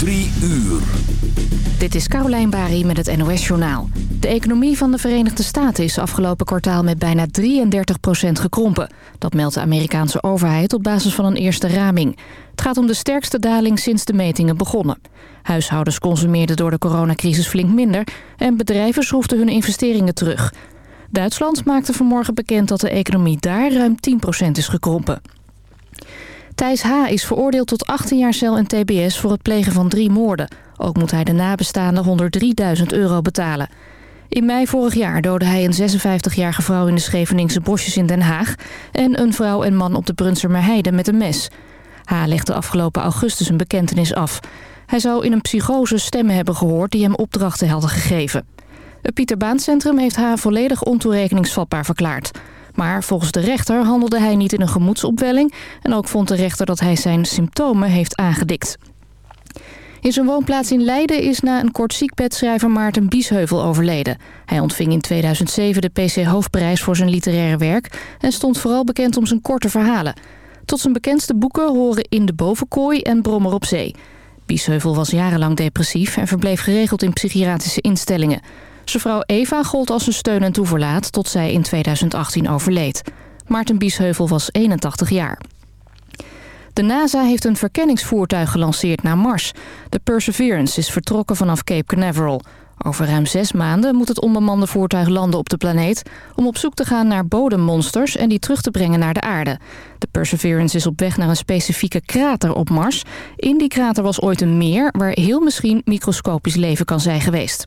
Drie uur. Dit is Caroline Bari met het NOS Journaal. De economie van de Verenigde Staten is afgelopen kwartaal met bijna 33% gekrompen. Dat meldt de Amerikaanse overheid op basis van een eerste raming. Het gaat om de sterkste daling sinds de metingen begonnen. Huishoudens consumeerden door de coronacrisis flink minder... en bedrijven schroefden hun investeringen terug. Duitsland maakte vanmorgen bekend dat de economie daar ruim 10% is gekrompen. Thijs H. is veroordeeld tot 18 jaar cel en tbs voor het plegen van drie moorden. Ook moet hij de nabestaanden 103.000 euro betalen. In mei vorig jaar doodde hij een 56-jarige vrouw in de Scheveningse bosjes in Den Haag... en een vrouw en man op de Brunsermerheide met een mes. H. legde afgelopen augustus een bekentenis af. Hij zou in een psychose stemmen hebben gehoord die hem opdrachten hadden gegeven. Het Pieter Baan Centrum heeft H. volledig ontoerekeningsvatbaar verklaard... Maar volgens de rechter handelde hij niet in een gemoedsopwelling... en ook vond de rechter dat hij zijn symptomen heeft aangedikt. In zijn woonplaats in Leiden is na een kort ziekbed schrijver Maarten Biesheuvel overleden. Hij ontving in 2007 de PC Hoofdprijs voor zijn literaire werk... en stond vooral bekend om zijn korte verhalen. Tot zijn bekendste boeken horen In de Bovenkooi en Brommer op Zee. Biesheuvel was jarenlang depressief en verbleef geregeld in psychiatrische instellingen... Zijn vrouw Eva gold als een steun en toeverlaat tot zij in 2018 overleed. Maarten Biesheuvel was 81 jaar. De NASA heeft een verkenningsvoertuig gelanceerd naar Mars. De Perseverance is vertrokken vanaf Cape Canaveral. Over ruim zes maanden moet het onbemande voertuig landen op de planeet... om op zoek te gaan naar bodemmonsters en die terug te brengen naar de aarde. De Perseverance is op weg naar een specifieke krater op Mars. In die krater was ooit een meer waar heel misschien microscopisch leven kan zijn geweest.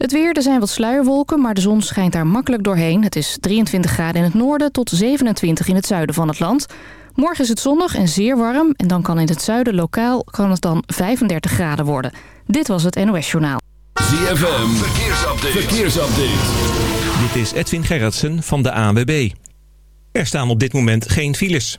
Het weer, er zijn wat sluierwolken, maar de zon schijnt daar makkelijk doorheen. Het is 23 graden in het noorden tot 27 in het zuiden van het land. Morgen is het zonnig en zeer warm en dan kan in het zuiden lokaal kan het dan 35 graden worden. Dit was het NOS Journaal. ZFM, verkeersupdate. verkeersupdate. Dit is Edwin Gerritsen van de ANWB. Er staan op dit moment geen files.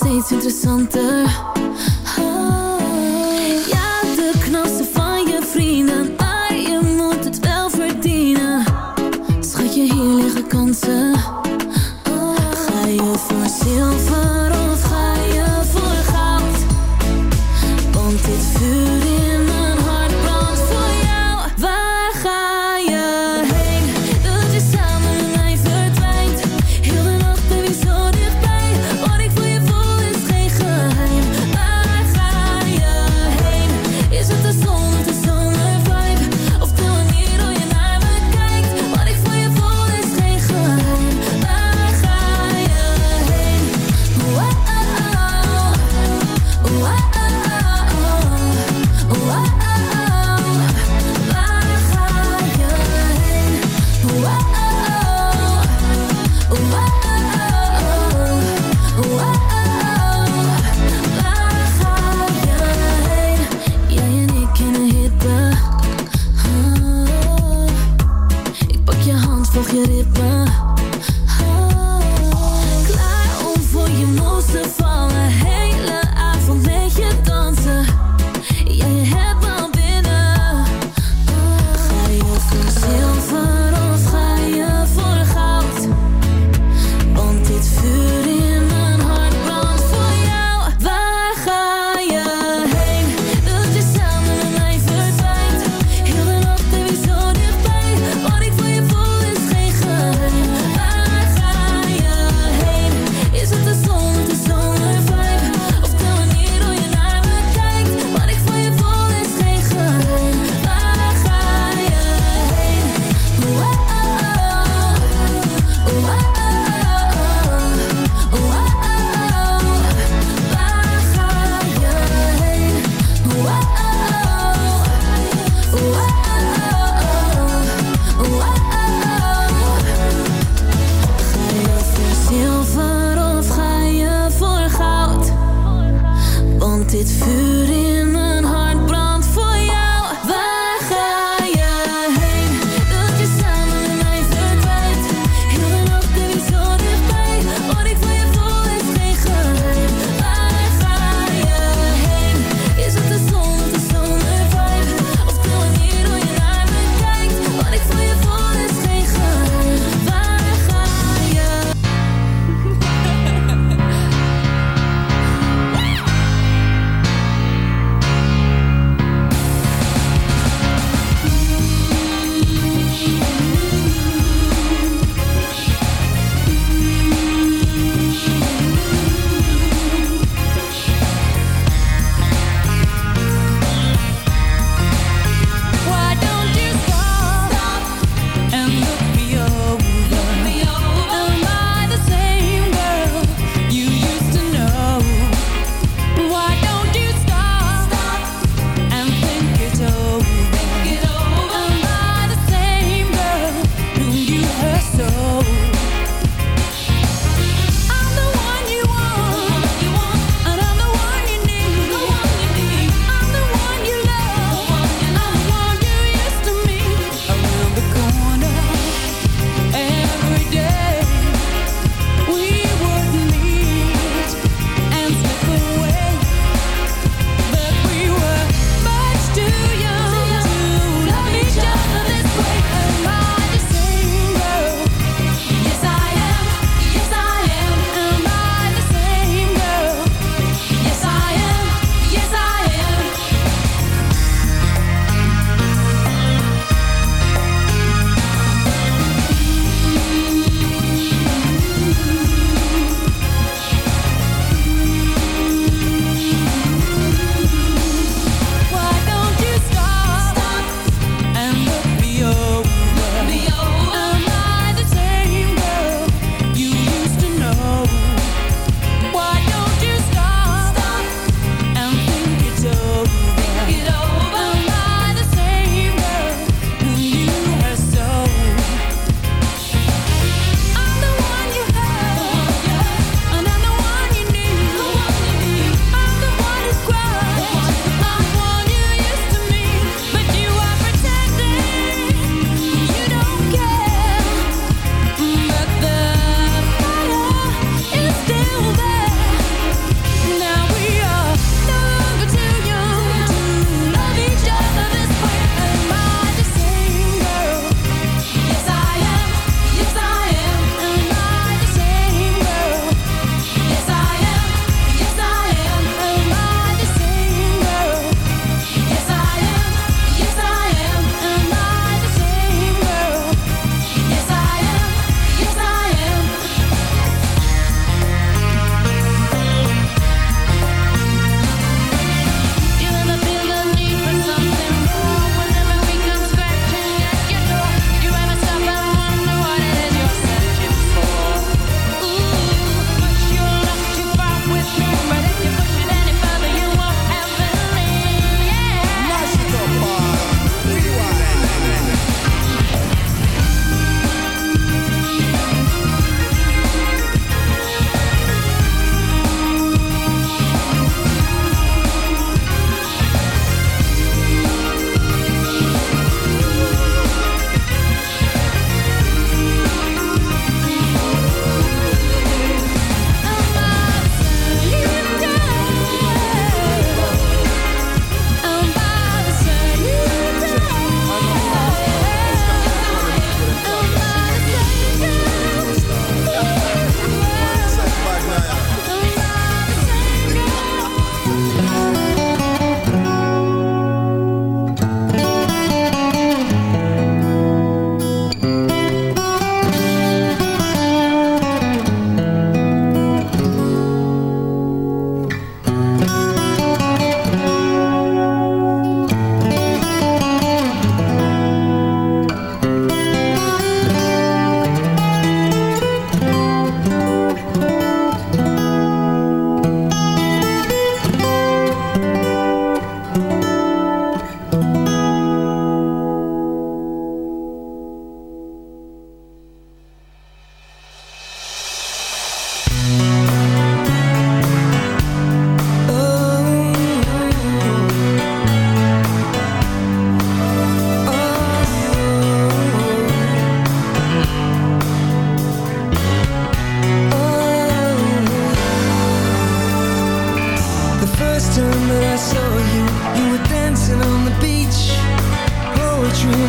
Steeds interessanter.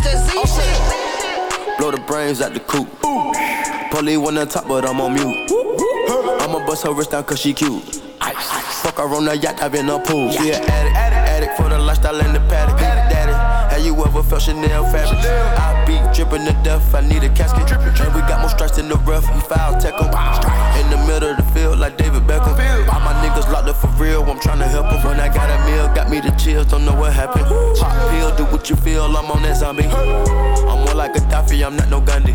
It's that Z oh, shit. Blow the brains out the coop. Polly one on top, but I'm on mute. I'ma bust her wrist down cause she cute. Fuck her on the yacht, I've been a pool. She an addict, addict, addict for the lifestyle in the paddock. Daddy, have you ever felt Chanel fabric? I be dripping to death, I need a casket. And we got more strikes in the rough, we foul tech em. In the middle of the field, like David Beckham. All my niggas locked up for real, I'm tryna help them. When I got a meal, got me the chills, don't know what happened. Pop pill, do what you feel, I'm on that zombie. I'm more like a Gaddafi, I'm not no Gandhi.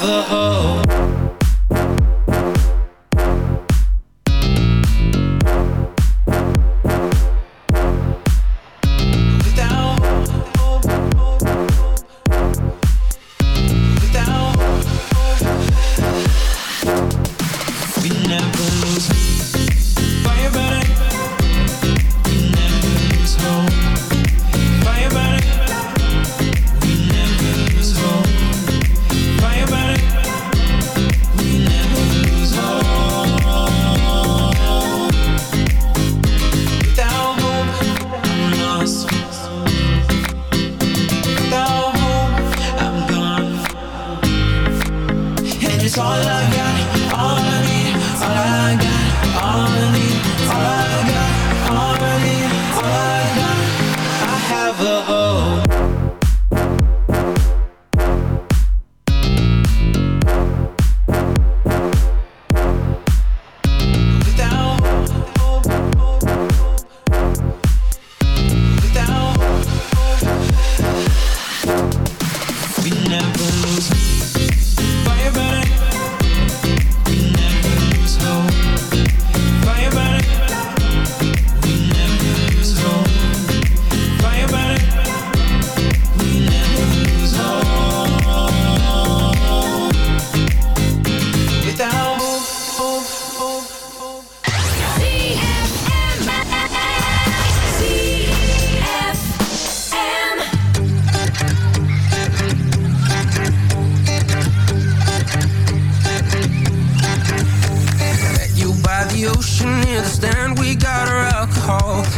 Got I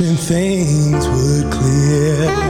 Wishing things would clear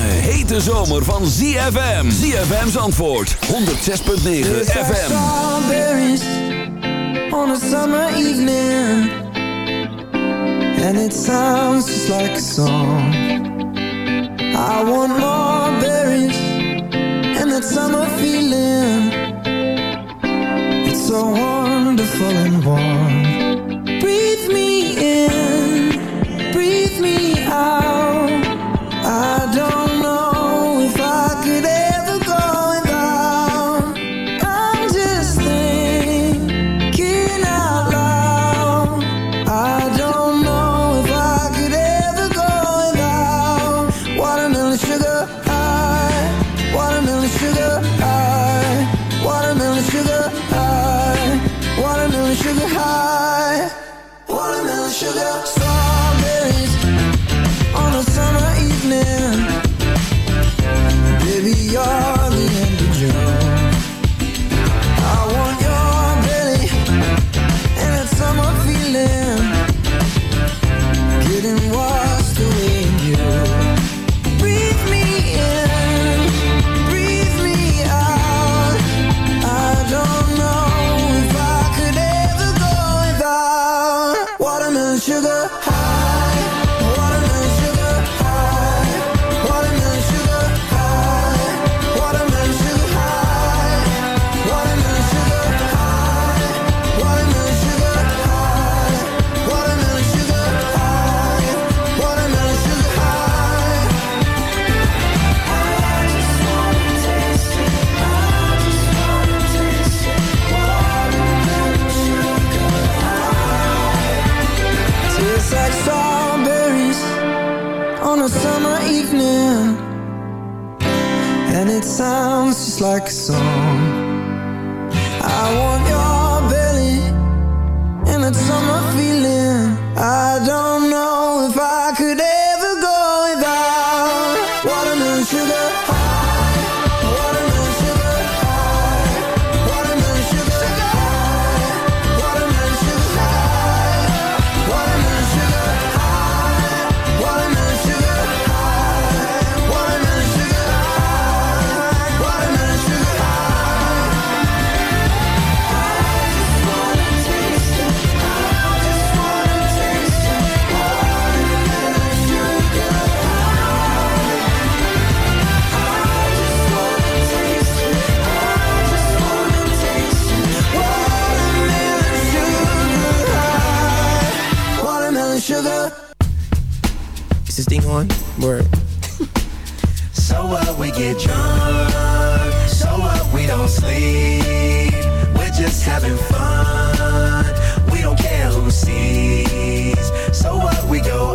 Hete zomer van ZFM. ZFM's antwoord 106.9 FM. Strawberries on a summer evening. And it sounds just like a song. I want more berries And that summer feeling. It's so wonderful and warm love so Is this thing on? Word. So what we get drunk, so what we don't sleep. We're just having fun. We don't care who sees. So what we go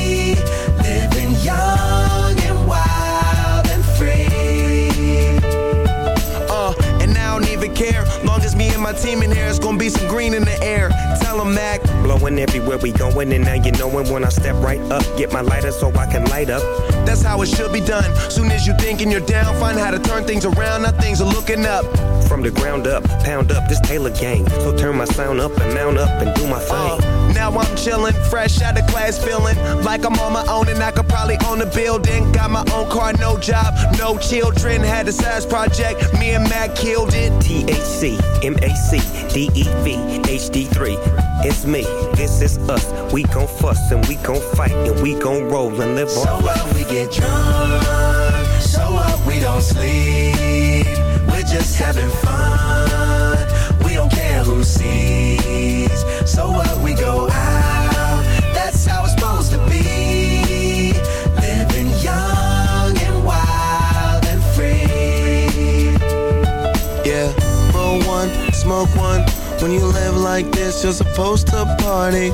Care. Long as me and my team in here, it's gonna be some green in the air. Tell 'em, Mac. Blowing everywhere we going, and now you knowin' when I step right up. Get my lighter so I can light up. That's how it should be done. Soon as you thinking you're down, find how to turn things around. Now things are looking up. From the ground up, pound up this Taylor gang. So turn my sound up and mount up and do my thing. Uh, now I'm chillin', fresh out of class, feeling like I'm on my own and I could probably own a building. Got my own car, no job, no children. Had a size project, me and Mac killed it. THC, MAC, DEV, HD3. It's me, this is us. We gon' fuss and we gon' fight and we gon' roll and live So on what? We get drunk, so what? We don't sleep. We're just having fun. We don't care who sees. So what? We go out. That's how it's supposed to be. Living young and wild and free. Yeah, roll one, smoke one. When you live like this, you're supposed to party.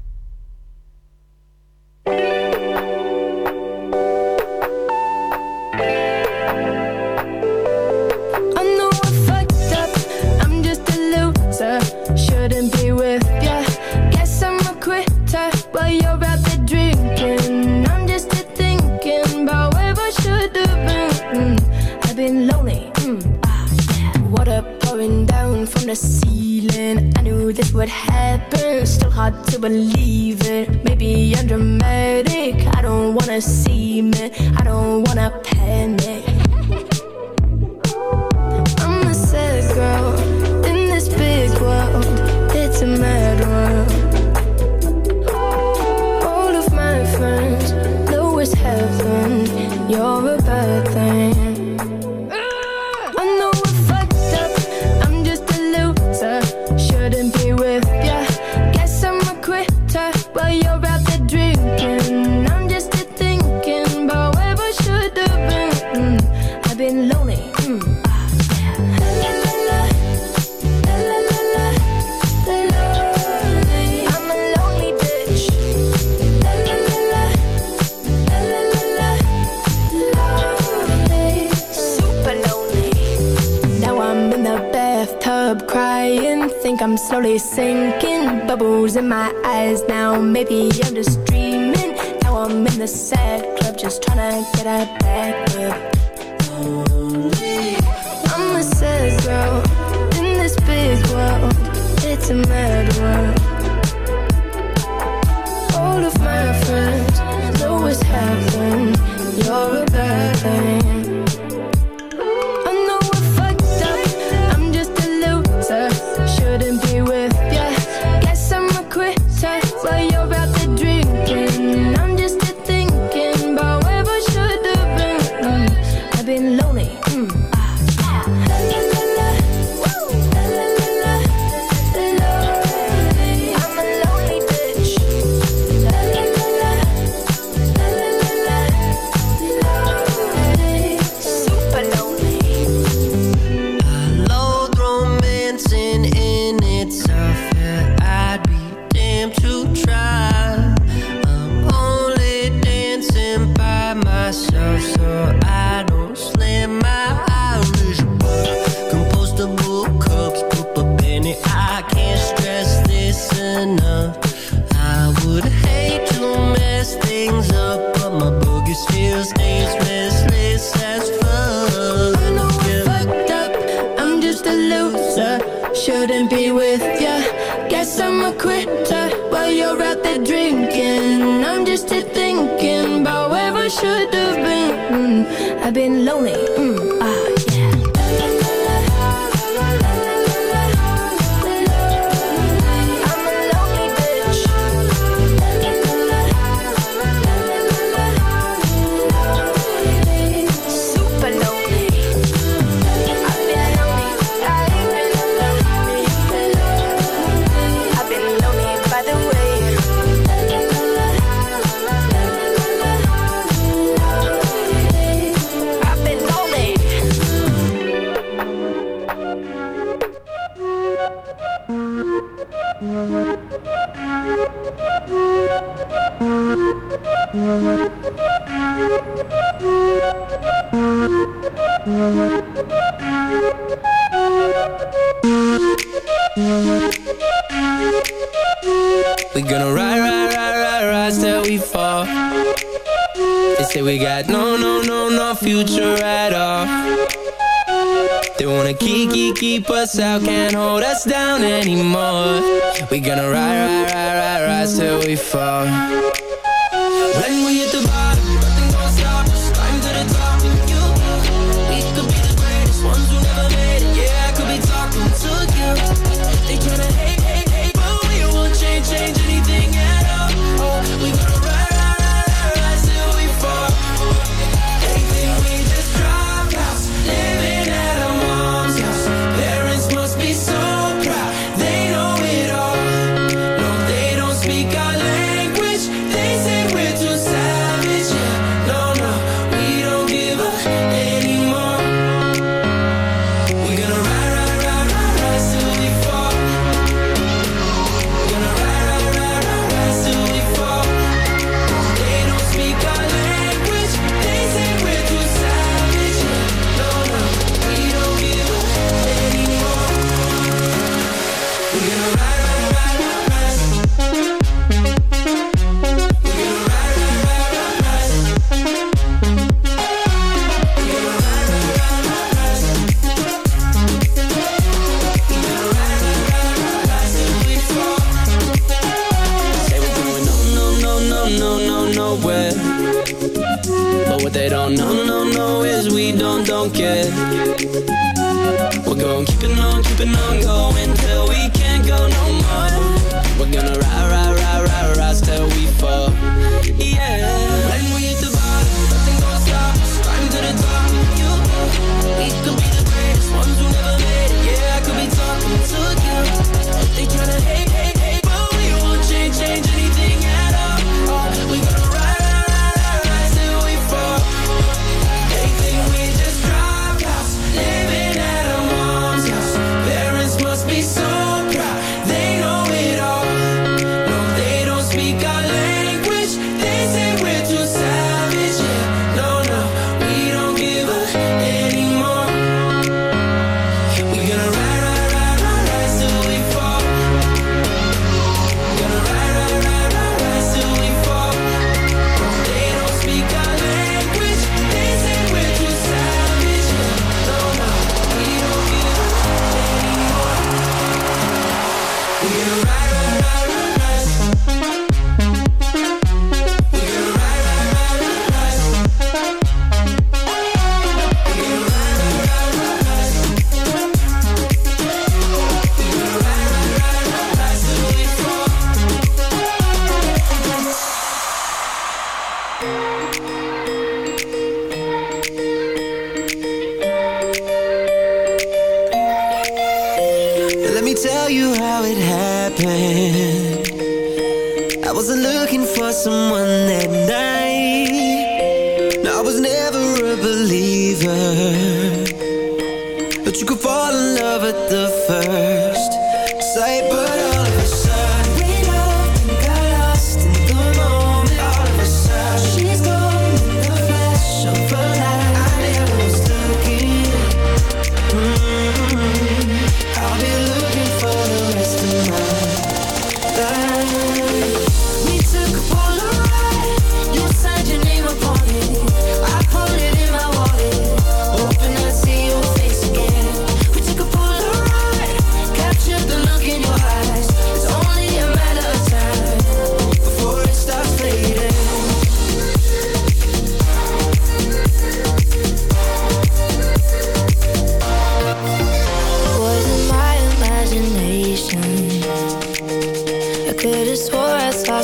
Maybe I'm just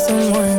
someone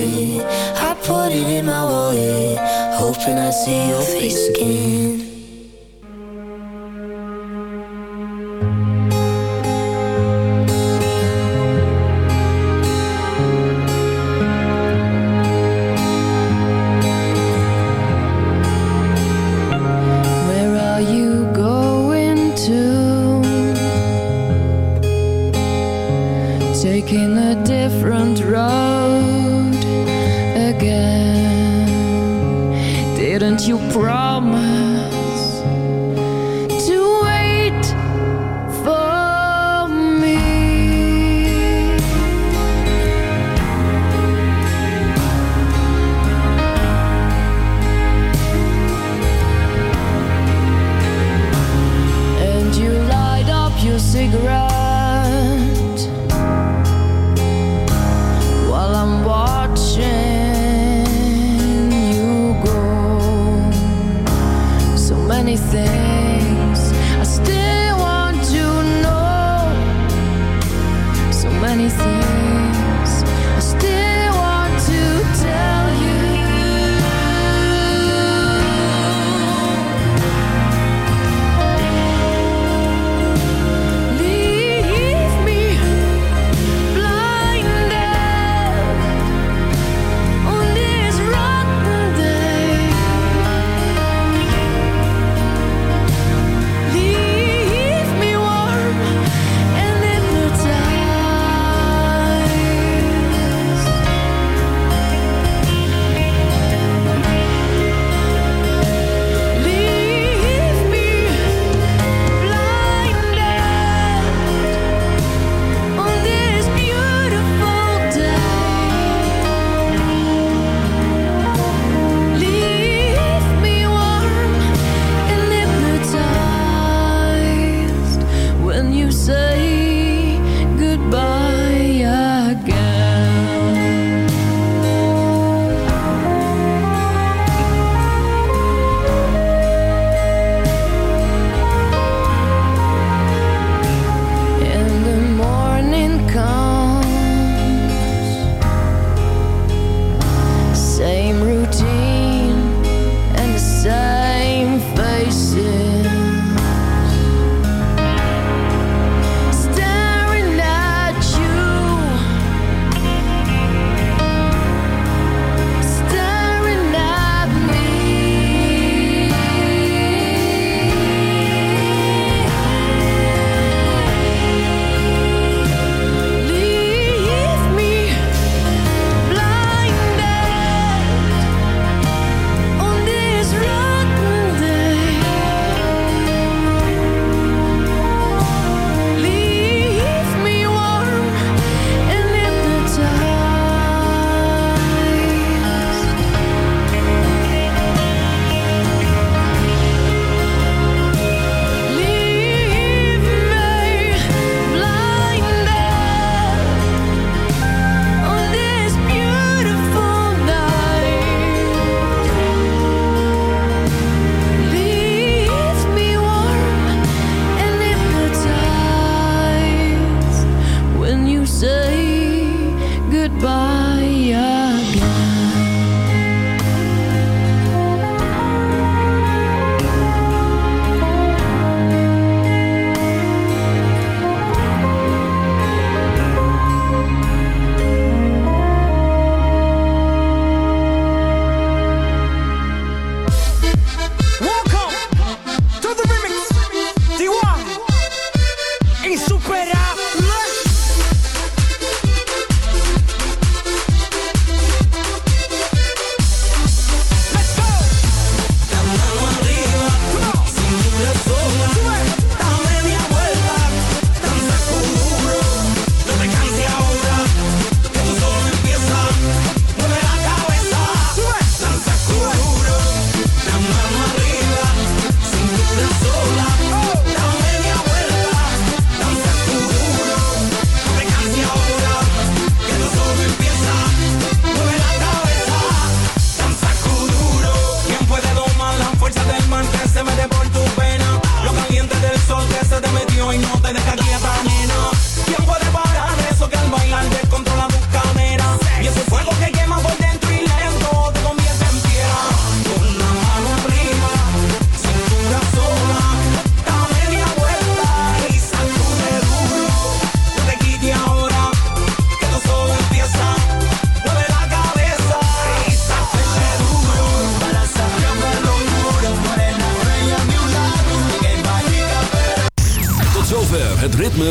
I put it in my wallet, hoping I see your face again.